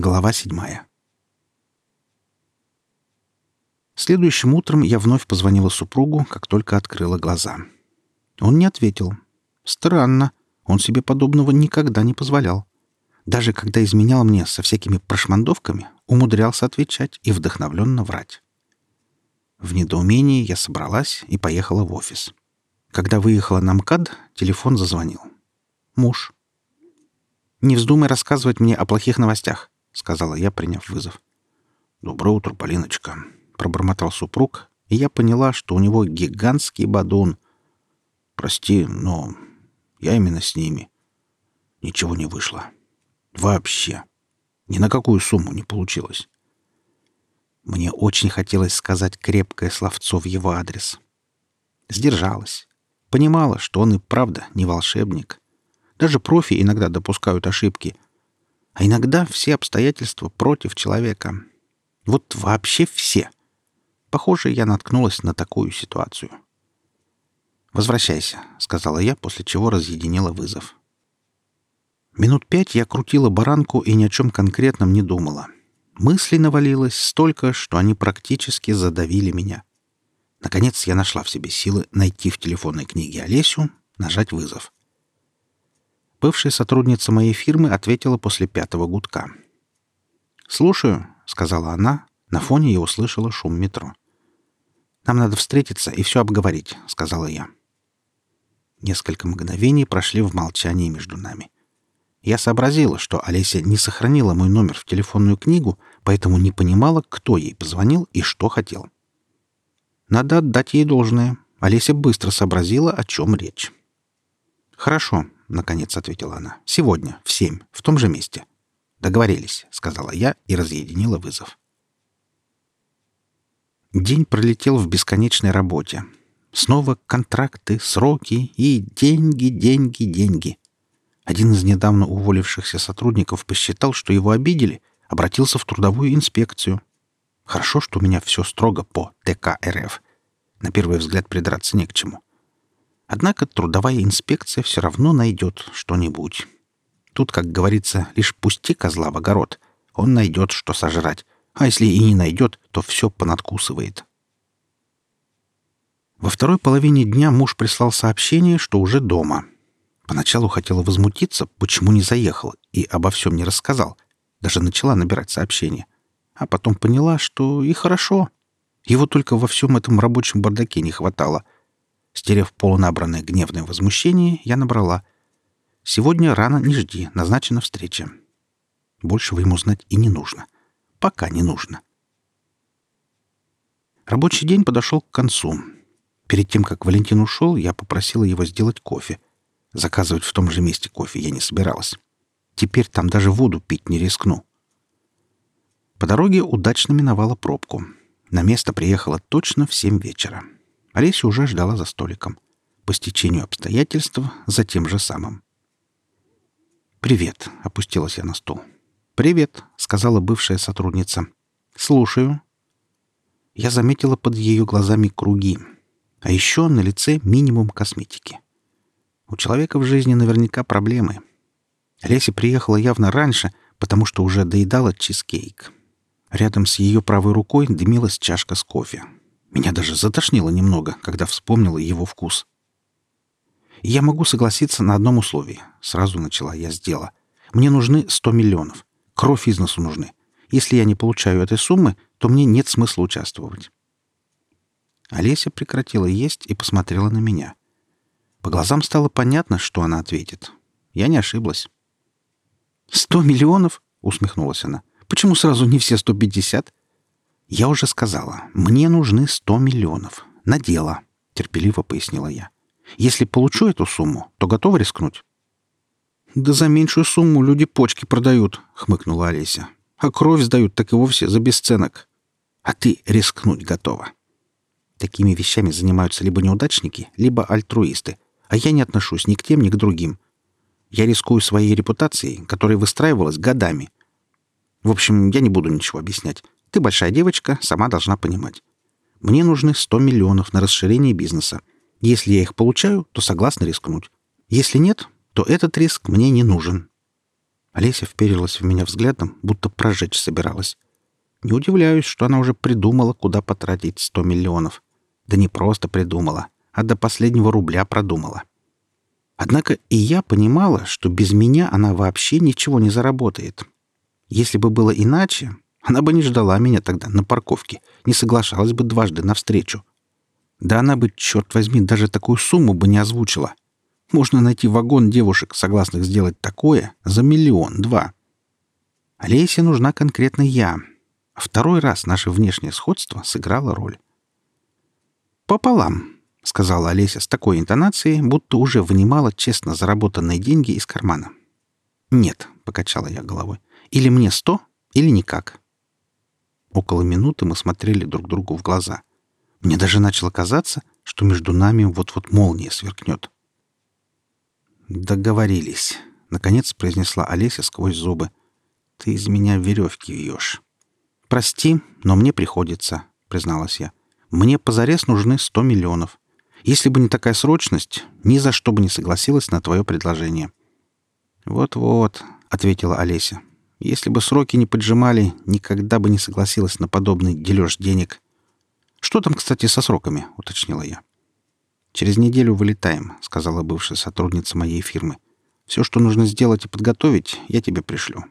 Глава седьмая. Следующим утром я вновь позвонила супругу, как только открыла глаза. Он не ответил. Странно. Он себе подобного никогда не позволял. Даже когда изменял мне со всякими прошмандовками, умудрялся отвечать и вдохновленно врать. В недоумении я собралась и поехала в офис. Когда выехала на МКАД, телефон зазвонил. Муж. «Не вздумай рассказывать мне о плохих новостях. — сказала я, приняв вызов. «Доброе утро, Полиночка», — пробормотал супруг, и я поняла, что у него гигантский бадун. «Прости, но я именно с ними. Ничего не вышло. Вообще. Ни на какую сумму не получилось». Мне очень хотелось сказать крепкое словцо в его адрес. Сдержалась. Понимала, что он и правда не волшебник. Даже профи иногда допускают ошибки — а иногда все обстоятельства против человека. Вот вообще все. Похоже, я наткнулась на такую ситуацию. «Возвращайся», — сказала я, после чего разъединила вызов. Минут пять я крутила баранку и ни о чем конкретном не думала. Мыслей навалилось столько, что они практически задавили меня. Наконец я нашла в себе силы найти в телефонной книге Олесю, нажать вызов. Бывшая сотрудница моей фирмы ответила после пятого гудка. «Слушаю», — сказала она. На фоне я услышала шум метро. «Нам надо встретиться и все обговорить», — сказала я. Несколько мгновений прошли в молчании между нами. Я сообразила, что Олеся не сохранила мой номер в телефонную книгу, поэтому не понимала, кто ей позвонил и что хотел. Надо отдать ей должное. Олеся быстро сообразила, о чем речь. «Хорошо», наконец ответила она. Сегодня, в семь, в том же месте. Договорились, сказала я и разъединила вызов. День пролетел в бесконечной работе. Снова контракты, сроки и деньги, деньги, деньги. Один из недавно уволившихся сотрудников посчитал, что его обидели, обратился в трудовую инспекцию. Хорошо, что у меня все строго по ТК РФ. На первый взгляд придраться не к чему. Однако трудовая инспекция все равно найдет что-нибудь. Тут, как говорится, лишь пусти козла в огород. Он найдет, что сожрать. А если и не найдет, то все понадкусывает. Во второй половине дня муж прислал сообщение, что уже дома. Поначалу хотела возмутиться, почему не заехал и обо всем не рассказал. Даже начала набирать сообщение. А потом поняла, что и хорошо. Его только во всем этом рабочем бардаке не хватало — Стерев полунабранное гневное возмущение, я набрала. «Сегодня рано не жди, назначена встреча». Большего ему знать и не нужно. Пока не нужно. Рабочий день подошел к концу. Перед тем, как Валентин ушел, я попросила его сделать кофе. Заказывать в том же месте кофе я не собиралась. Теперь там даже воду пить не рискну. По дороге удачно миновала пробку. На место приехала точно в семь вечера. Олеся уже ждала за столиком. По стечению обстоятельств за тем же самым. «Привет», — опустилась я на стол. «Привет», — сказала бывшая сотрудница. «Слушаю». Я заметила под ее глазами круги. А еще на лице минимум косметики. У человека в жизни наверняка проблемы. Леся приехала явно раньше, потому что уже доедала чизкейк. Рядом с ее правой рукой дымилась чашка с кофе. Меня даже затошнило немного, когда вспомнила его вкус. «Я могу согласиться на одном условии», — сразу начала я с дела. «Мне нужны сто миллионов. Кровь бизнесу нужны. Если я не получаю этой суммы, то мне нет смысла участвовать». Олеся прекратила есть и посмотрела на меня. По глазам стало понятно, что она ответит. Я не ошиблась. «Сто миллионов?» — усмехнулась она. «Почему сразу не все сто пятьдесят?» «Я уже сказала, мне нужны сто миллионов. На дело», — терпеливо пояснила я. «Если получу эту сумму, то готова рискнуть». «Да за меньшую сумму люди почки продают», — хмыкнула Олеся. «А кровь сдают так и вовсе за бесценок. А ты рискнуть готова». Такими вещами занимаются либо неудачники, либо альтруисты, а я не отношусь ни к тем, ни к другим. Я рискую своей репутацией, которая выстраивалась годами. В общем, я не буду ничего объяснять. Ты большая девочка, сама должна понимать. Мне нужны 100 миллионов на расширение бизнеса. Если я их получаю, то согласна рискнуть. Если нет, то этот риск мне не нужен. Олеся вперилась в меня взглядом, будто прожечь собиралась. Не удивляюсь, что она уже придумала, куда потратить сто миллионов. Да не просто придумала, а до последнего рубля продумала. Однако и я понимала, что без меня она вообще ничего не заработает. Если бы было иначе, она бы не ждала меня тогда на парковке, не соглашалась бы дважды навстречу. Да она бы, черт возьми, даже такую сумму бы не озвучила. Можно найти вагон девушек, согласных сделать такое, за миллион-два. Олесе нужна конкретно я. Второй раз наше внешнее сходство сыграло роль. «Пополам», — сказала Олеся с такой интонацией, будто уже вынимала честно заработанные деньги из кармана. «Нет», — покачала я головой. «Или мне сто, или никак». Около минуты мы смотрели друг другу в глаза. Мне даже начало казаться, что между нами вот-вот молния сверкнет. «Договорились», — наконец произнесла Олеся сквозь зубы. «Ты из меня веревки вьешь». «Прости, но мне приходится», — призналась я. «Мне позарез нужны сто миллионов. Если бы не такая срочность, ни за что бы не согласилась на твое предложение». «Вот-вот», — ответила Олеся. «Если бы сроки не поджимали, никогда бы не согласилась на подобный дележ денег». «Что там, кстати, со сроками?» — уточнила я. «Через неделю вылетаем», — сказала бывшая сотрудница моей фирмы. «Все, что нужно сделать и подготовить, я тебе пришлю».